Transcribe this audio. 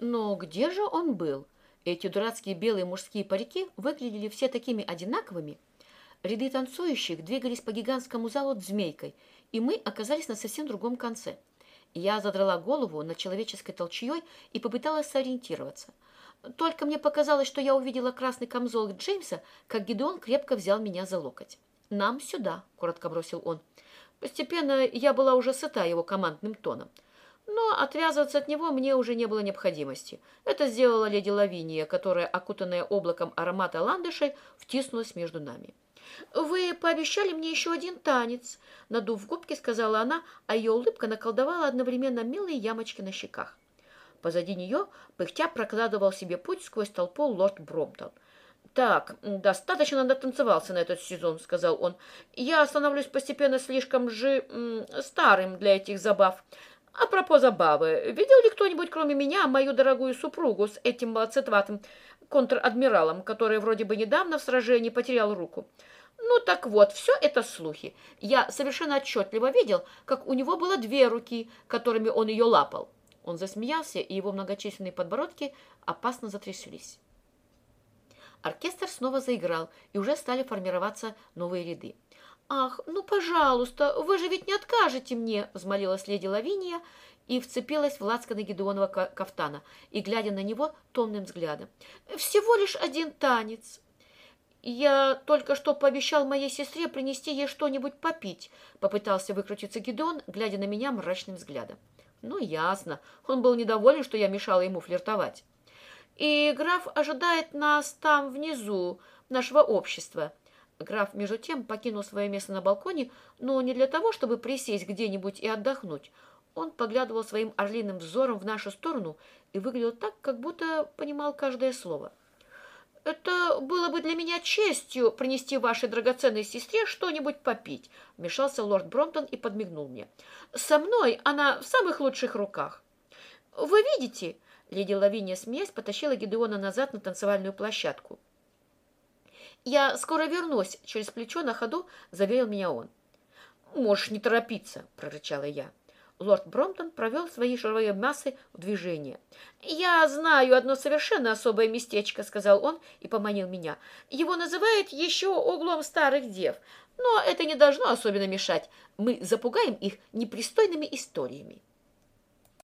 Но где же он был? Эти дурацкие белые мужские парики выглядели все такими одинаковыми. Ряды танцующих двигались по гигантскому залу змейкой, и мы оказались на совсем другом конце. Я задрала голову над человеческой толчьей и попыталась сориентироваться. Только мне показалось, что я увидела красный камзол Джеймса, как Гидеон крепко взял меня за локоть. «Нам сюда», — коротко бросил он. Постепенно я была уже сыта его командным тоном. Но отвязываться от него мне уже не было необходимости. Это сделала леди Лавиния, которая, окутанная облаком аромата ландышей, втиснулась между нами. «Вы пообещали мне еще один танец», — надув губки, сказала она, а ее улыбка наколдовала одновременно милые ямочки на щеках. Позади нее, пыхтя, прокладывал себе путь сквозь толпу лорд Бромтон. «Так, достаточно натанцевался на этот сезон», — сказал он. «Я становлюсь постепенно слишком же старым для этих забав. А пропos забавы, видел ли кто-нибудь, кроме меня, мою дорогую супругу с этим молодцеватым контр-адмиралом, который вроде бы недавно в сражении потерял руку?» Ну так вот, все это слухи. Я совершенно отчетливо видел, как у него было две руки, которыми он ее лапал. Он засмеялся, и его многочисленные подбородки опасно затряслись. Оркестр снова заиграл, и уже стали формироваться новые ряды. «Ах, ну, пожалуйста, вы же ведь не откажете мне!» – взмолилась леди Лавиния и вцепилась в лацканы Гедеонова кафтана и, глядя на него, томным взглядом. «Всего лишь один танец!» «Я только что пообещал моей сестре принести ей что-нибудь попить», – попытался выкрутиться Гедеон, глядя на меня мрачным взглядом. «Ну, ясно. Он был недоволен, что я мешала ему флиртовать». И граф ожидает нас там внизу, нашего общества. Граф, между тем, покинул свое место на балконе, но не для того, чтобы присесть где-нибудь и отдохнуть. Он поглядывал своим орлиным взором в нашу сторону и выглядел так, как будто понимал каждое слово. «Это было бы для меня честью принести вашей драгоценной сестре что-нибудь попить», — вмешался лорд Бромтон и подмигнул мне. «Со мной она в самых лучших руках». «Вы видите?» Леди Лавиния, смеясь, потащила Гидеона назад на танцевальную площадку. «Я скоро вернусь», — через плечо на ходу заверил меня он. «Можешь не торопиться», — прорычала я. Лорд Бромтон провел свои шаровые массы в движение. «Я знаю одно совершенно особое местечко», — сказал он и поманил меня. «Его называют еще углом старых дев, но это не должно особенно мешать. Мы запугаем их непристойными историями».